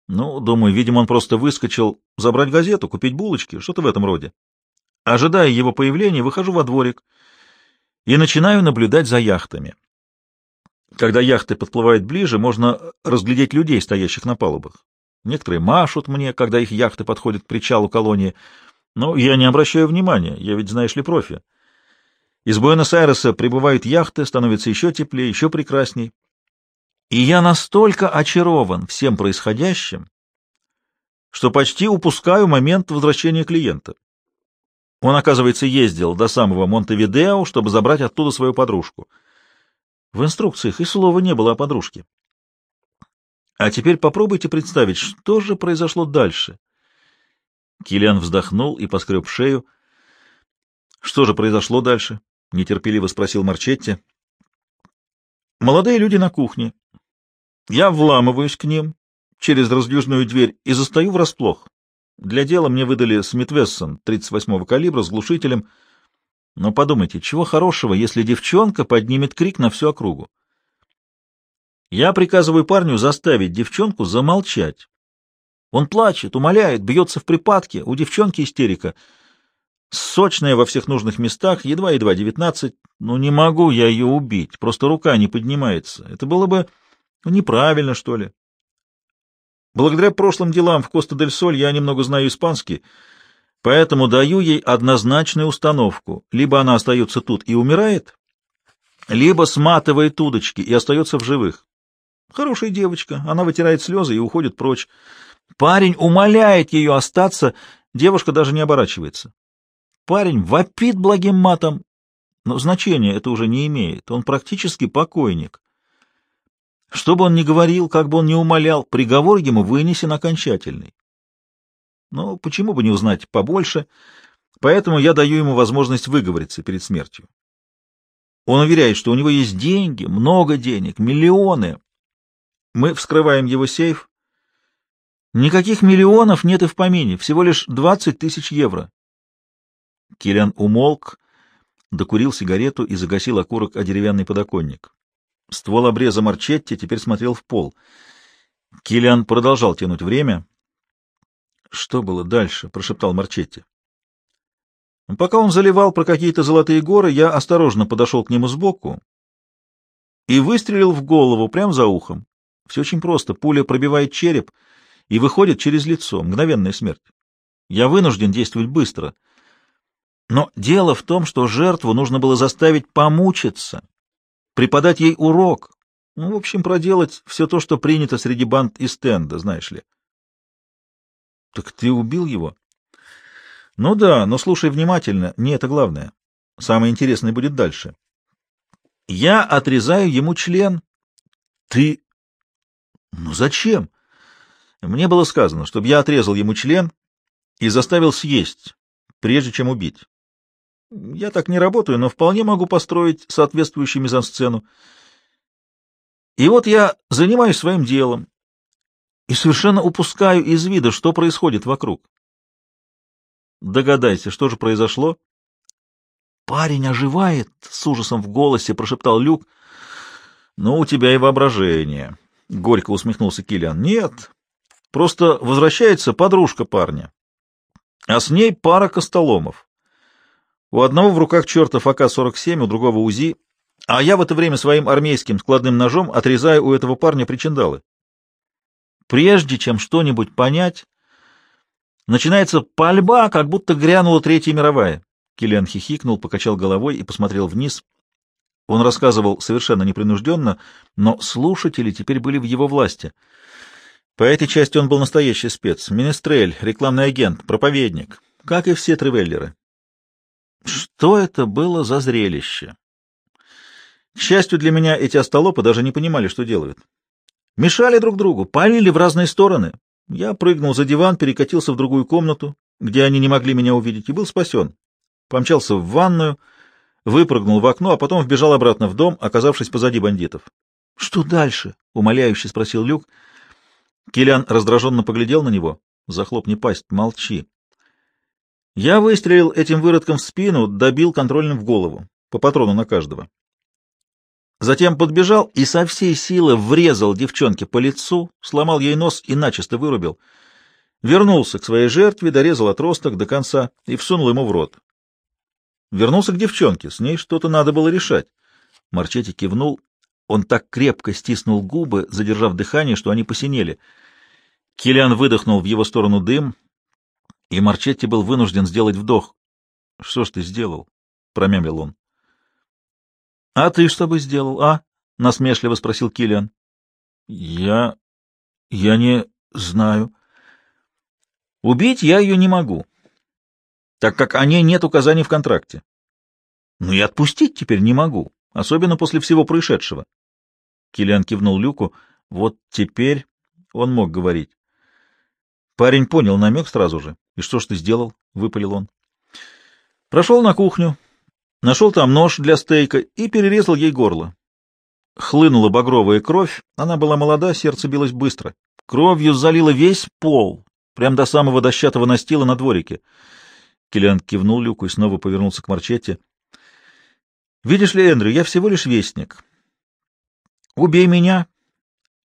Ну, думаю, видимо, он просто выскочил забрать газету, купить булочки, что-то в этом роде. Ожидая его появления, выхожу во дворик и начинаю наблюдать за яхтами. Когда яхты подплывают ближе, можно разглядеть людей, стоящих на палубах. Некоторые машут мне, когда их яхты подходят к причалу колонии, но я не обращаю внимания, я ведь, знаешь ли, профи. Из Буэнос-Айреса прибывают яхты, становится еще теплее, еще прекрасней. И я настолько очарован всем происходящим, что почти упускаю момент возвращения клиента. Он, оказывается, ездил до самого Монтевидео, чтобы забрать оттуда свою подружку. В инструкциях и слова не было о подружке. А теперь попробуйте представить, что же произошло дальше. Киллиан вздохнул и поскреб шею. Что же произошло дальше? нетерпеливо спросил Марчетти. Молодые люди на кухне. Я вламываюсь к ним через раздвижную дверь и застаю врасплох. Для дела мне выдали Смит Вессон 38-го калибра с глушителем. Но подумайте, чего хорошего, если девчонка поднимет крик на всю округу? Я приказываю парню заставить девчонку замолчать. Он плачет, умоляет, бьется в припадке, у девчонки истерика — Сочная во всех нужных местах, едва-едва девятнадцать. Ну, не могу я ее убить, просто рука не поднимается. Это было бы неправильно, что ли. Благодаря прошлым делам в Коста-дель-Соль я немного знаю испанский, поэтому даю ей однозначную установку. Либо она остается тут и умирает, либо сматывает удочки и остается в живых. Хорошая девочка, она вытирает слезы и уходит прочь. Парень умоляет ее остаться, девушка даже не оборачивается. Парень вопит благим матом, но значения это уже не имеет. Он практически покойник. Что бы он ни говорил, как бы он ни умолял, приговор ему вынесен окончательный. Но почему бы не узнать побольше? Поэтому я даю ему возможность выговориться перед смертью. Он уверяет, что у него есть деньги, много денег, миллионы. Мы вскрываем его сейф. Никаких миллионов нет и в помине, всего лишь 20 тысяч евро. Киллиан умолк, докурил сигарету и загасил окурок о деревянный подоконник. Ствол обреза Марчетти теперь смотрел в пол. Киллиан продолжал тянуть время. «Что было дальше?» — прошептал Марчетти. Пока он заливал про какие-то золотые горы, я осторожно подошел к нему сбоку и выстрелил в голову прямо за ухом. Все очень просто. Пуля пробивает череп и выходит через лицо. Мгновенная смерть. Я вынужден действовать быстро — но дело в том, что жертву нужно было заставить помучиться, преподать ей урок, ну, в общем, проделать все то, что принято среди банд и стенда, знаешь ли. — Так ты убил его? — Ну да, но слушай внимательно, не это главное. Самое интересное будет дальше. Я отрезаю ему член. Ты... Ну зачем? Мне было сказано, чтобы я отрезал ему член и заставил съесть, прежде чем убить. Я так не работаю, но вполне могу построить соответствующую мизансцену. И вот я занимаюсь своим делом и совершенно упускаю из вида, что происходит вокруг. Догадайся, что же произошло? Парень оживает, с ужасом в голосе прошептал Люк. Ну, у тебя и воображение, горько усмехнулся Килиан. Нет, просто возвращается подружка парня, а с ней пара костоломов. У одного в руках чертов АК-47, у другого УЗИ, а я в это время своим армейским складным ножом отрезаю у этого парня причиндалы. Прежде чем что-нибудь понять, начинается пальба, как будто грянула Третья мировая. Киллиан хихикнул, покачал головой и посмотрел вниз. Он рассказывал совершенно непринужденно, но слушатели теперь были в его власти. По этой части он был настоящий спец, министрель, рекламный агент, проповедник, как и все тревеллеры. Что это было за зрелище? К счастью для меня, эти остолопы даже не понимали, что делают. Мешали друг другу, палили в разные стороны. Я прыгнул за диван, перекатился в другую комнату, где они не могли меня увидеть, и был спасен. Помчался в ванную, выпрыгнул в окно, а потом вбежал обратно в дом, оказавшись позади бандитов. — Что дальше? — умоляюще спросил Люк. Киллиан раздраженно поглядел на него. — Захлопни пасть, молчи. Я выстрелил этим выродком в спину, добил контрольным в голову, по патрону на каждого. Затем подбежал и со всей силы врезал девчонке по лицу, сломал ей нос и начисто вырубил. Вернулся к своей жертве, дорезал отросток до конца и всунул ему в рот. Вернулся к девчонке, с ней что-то надо было решать. Марчетти кивнул, он так крепко стиснул губы, задержав дыхание, что они посинели. Килиан выдохнул в его сторону дым, и Марчетти был вынужден сделать вдох. — Что ж ты сделал? — промямлил он. — А ты что бы сделал, а? — насмешливо спросил Киллиан. — Я... я не знаю. Убить я ее не могу, так как о ней нет указаний в контракте. Но и отпустить теперь не могу, особенно после всего происшедшего. Киллиан кивнул Люку. Вот теперь он мог говорить. Парень понял намек сразу же. — И что ж ты сделал? — выпалил он. Прошел на кухню, нашел там нож для стейка и перерезал ей горло. Хлынула багровая кровь, она была молода, сердце билось быстро. Кровью залило весь пол, прямо до самого дощатого настила на дворике. Киллиан кивнул Люку и снова повернулся к Марчетте. — Видишь ли, Эндрю, я всего лишь вестник. Убей меня,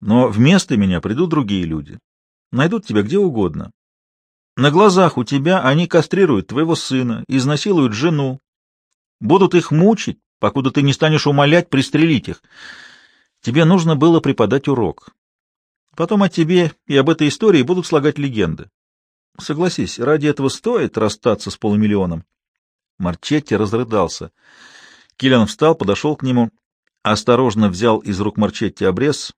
но вместо меня придут другие люди. Найдут тебя где угодно. На глазах у тебя они кастрируют твоего сына, изнасилуют жену. Будут их мучить, покуда ты не станешь умолять пристрелить их. Тебе нужно было преподать урок. Потом о тебе и об этой истории будут слагать легенды. Согласись, ради этого стоит расстаться с полумиллионом. Марчетти разрыдался. Киллиан встал, подошел к нему, осторожно взял из рук Марчетти обрез,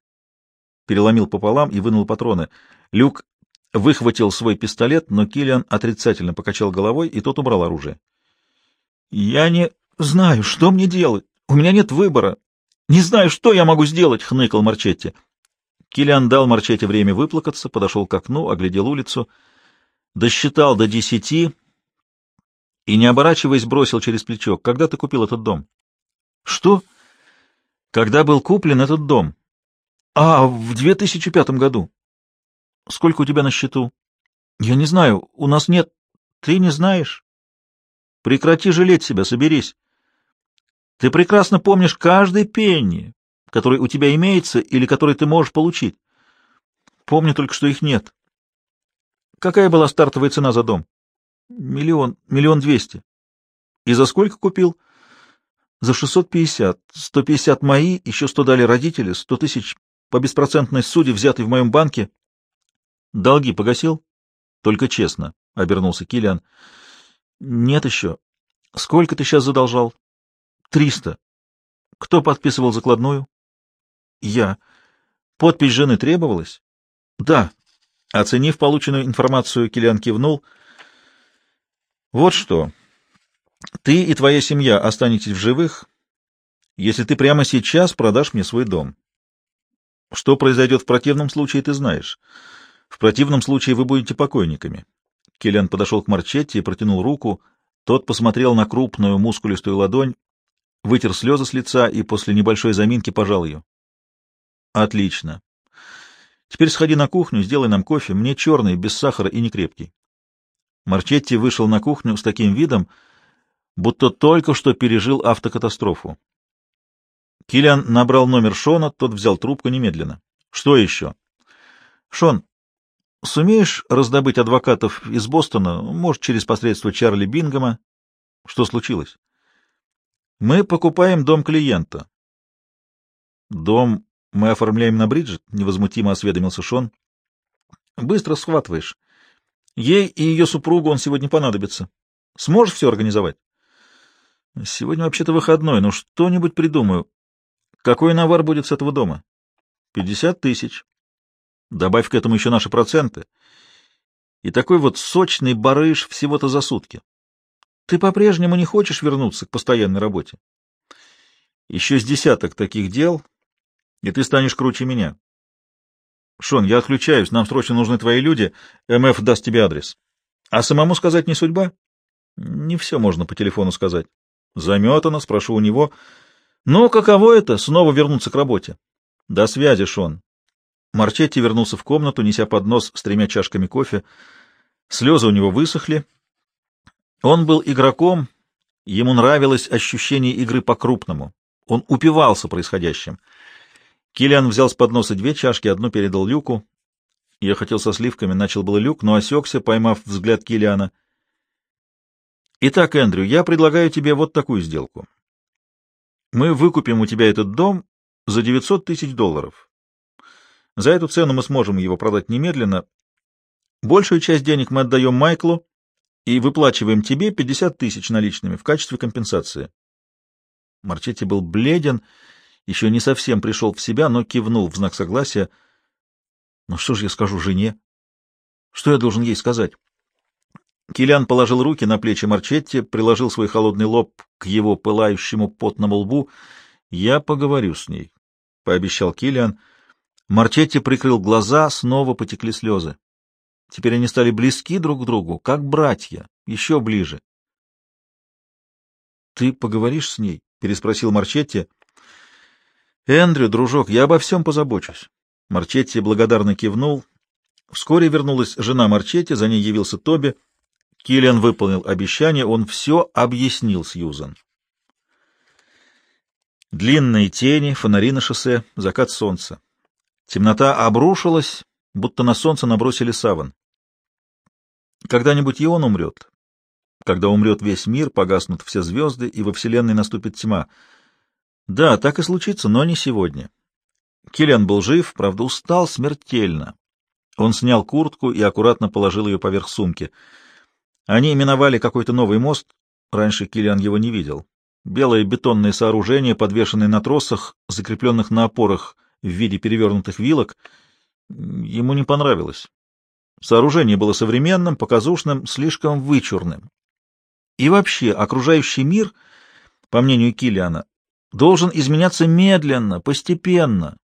переломил пополам и вынул патроны. Люк выхватил свой пистолет, но Киллиан отрицательно покачал головой, и тот убрал оружие. — Я не знаю, что мне делать. У меня нет выбора. Не знаю, что я могу сделать, — хныкал Марчетти. Киллиан дал Марчетти время выплакаться, подошел к окну, оглядел улицу, досчитал до десяти и, не оборачиваясь, бросил через плечо. — Когда ты купил этот дом? — Что? — Когда был куплен этот дом? — А, в 2005 году. Сколько у тебя на счету? Я не знаю. У нас нет. Ты не знаешь? Прекрати жалеть себя, соберись. Ты прекрасно помнишь каждый пенни, который у тебя имеется или который ты можешь получить. Помню только, что их нет. Какая была стартовая цена за дом? Миллион, миллион двести. И за сколько купил? За шестьсот пятьдесят. Сто пятьдесят мои, еще сто дали родители, сто тысяч по беспроцентной суде, взятой в моем банке. Долги погасил? Только честно, — обернулся Килиан. Нет еще. Сколько ты сейчас задолжал? Триста. Кто подписывал закладную? Я. Подпись жены требовалась? Да. Оценив полученную информацию, Килиан кивнул. Вот что. Ты и твоя семья останетесь в живых, если ты прямо сейчас продашь мне свой дом. Что произойдет в противном случае, ты знаешь. В противном случае вы будете покойниками. Келлен подошел к Марчетти и протянул руку. Тот посмотрел на крупную мускулистую ладонь, вытер слезы с лица и после небольшой заминки пожал ее. — Отлично. Теперь сходи на кухню, сделай нам кофе. Мне черный, без сахара и не крепкий. Марчетти вышел на кухню с таким видом, будто только что пережил автокатастрофу. Киллиан набрал номер Шона, тот взял трубку немедленно. — Что еще? — Шон, Сумеешь раздобыть адвокатов из Бостона, может, через посредство Чарли Бингема? Что случилось? Мы покупаем дом клиента. Дом мы оформляем на Бриджит, невозмутимо осведомился Шон. Быстро схватываешь. Ей и ее супругу он сегодня понадобится. Сможешь все организовать? Сегодня вообще-то выходной, но что-нибудь придумаю. Какой навар будет с этого дома? Пятьдесят тысяч. Добавь к этому еще наши проценты. И такой вот сочный барыш всего-то за сутки. Ты по-прежнему не хочешь вернуться к постоянной работе? Еще с десяток таких дел, и ты станешь круче меня. Шон, я отключаюсь, нам срочно нужны твои люди, МФ даст тебе адрес. А самому сказать не судьба? Не все можно по телефону сказать. Заметано, спрошу у него. Ну, каково это, снова вернуться к работе? До связи, Шон. Марчетти вернулся в комнату, неся поднос с тремя чашками кофе. Слезы у него высохли. Он был игроком, ему нравилось ощущение игры по-крупному. Он упивался происходящим. Киллиан взял с подноса две чашки, одну передал Люку. Я хотел со сливками, начал было Люк, но осекся, поймав взгляд Киллиана. «Итак, Эндрю, я предлагаю тебе вот такую сделку. Мы выкупим у тебя этот дом за 900 тысяч долларов. За эту цену мы сможем его продать немедленно. Большую часть денег мы отдаем Майклу и выплачиваем тебе 50 тысяч наличными в качестве компенсации. Марчетти был бледен, еще не совсем пришел в себя, но кивнул в знак согласия. Ну что же я скажу жене? Что я должен ей сказать? Килиан положил руки на плечи Марчетти, приложил свой холодный лоб к его пылающему потному лбу. «Я поговорю с ней», — пообещал Килиан. Марчетти прикрыл глаза, снова потекли слезы. Теперь они стали близки друг к другу, как братья, еще ближе. — Ты поговоришь с ней? — переспросил Марчетти. — Эндрю, дружок, я обо всем позабочусь. Марчетти благодарно кивнул. Вскоре вернулась жена Марчетти, за ней явился Тоби. Киллиан выполнил обещание, он все объяснил Сьюзан. Длинные тени, фонари на шоссе, закат солнца. Темнота обрушилась, будто на солнце набросили саван. Когда-нибудь и он умрет. Когда умрет весь мир, погаснут все звезды, и во Вселенной наступит тьма. Да, так и случится, но не сегодня. Киллиан был жив, правда, устал смертельно. Он снял куртку и аккуратно положил ее поверх сумки. Они именовали какой-то новый мост. Раньше Киллиан его не видел. Белое бетонное сооружение, подвешенное на тросах, закрепленных на опорах — в виде перевернутых вилок, ему не понравилось. Сооружение было современным, показушным, слишком вычурным. И вообще, окружающий мир, по мнению Килиана, должен изменяться медленно, постепенно.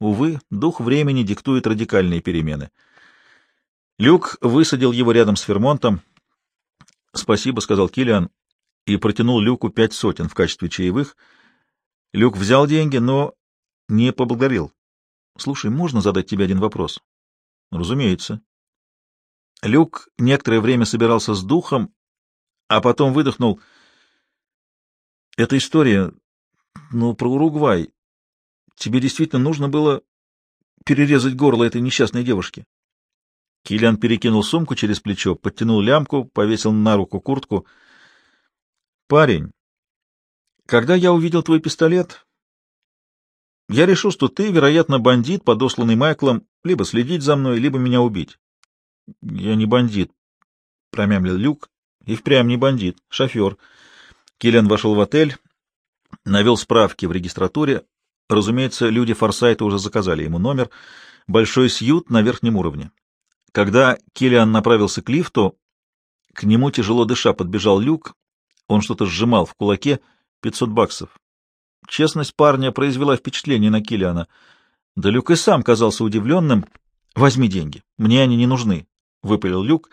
Увы, дух времени диктует радикальные перемены. Люк высадил его рядом с Фермонтом. «Спасибо», — сказал Килиан, и протянул Люку пять сотен в качестве чаевых. Люк взял деньги, но не поблагодарил. Слушай, можно задать тебе один вопрос? Разумеется. Люк некоторое время собирался с духом, а потом выдохнул. Эта история, ну, про Уругвай. Тебе действительно нужно было перерезать горло этой несчастной девушки. Киллиан перекинул сумку через плечо, подтянул лямку, повесил на руку куртку. Парень, когда я увидел твой пистолет, я решил, что ты, вероятно, бандит, подосланный Майклом, либо следить за мной, либо меня убить. — Я не бандит, — промямлил Люк. — И впрямь не бандит, шофер. Киллиан вошел в отель, навел справки в регистратуре. Разумеется, люди Форсайта уже заказали ему номер. Большой сьют на верхнем уровне. Когда Киллиан направился к лифту, к нему тяжело дыша подбежал Люк. Он что-то сжимал в кулаке. Пятьсот баксов. Честность парня произвела впечатление на Килиана. Да Люк и сам казался удивленным. «Возьми деньги, мне они не нужны», — выпалил Люк.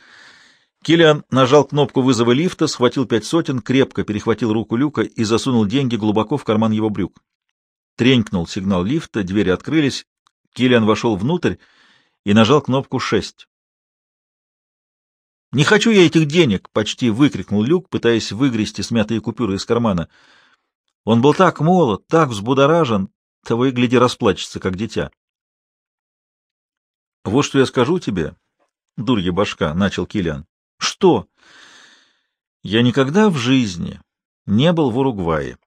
Килиан нажал кнопку вызова лифта, схватил пять сотен, крепко перехватил руку Люка и засунул деньги глубоко в карман его брюк. Тренькнул сигнал лифта, двери открылись. Килиан вошел внутрь и нажал кнопку шесть. «Не хочу я этих денег!» — почти выкрикнул Люк, пытаясь выгрести смятые купюры из кармана. Он был так молод, так взбудоражен, того и гляди расплачется, как дитя. — Вот что я скажу тебе, дурья башка, — начал Килиан. Что? Я никогда в жизни не был в Уругвае.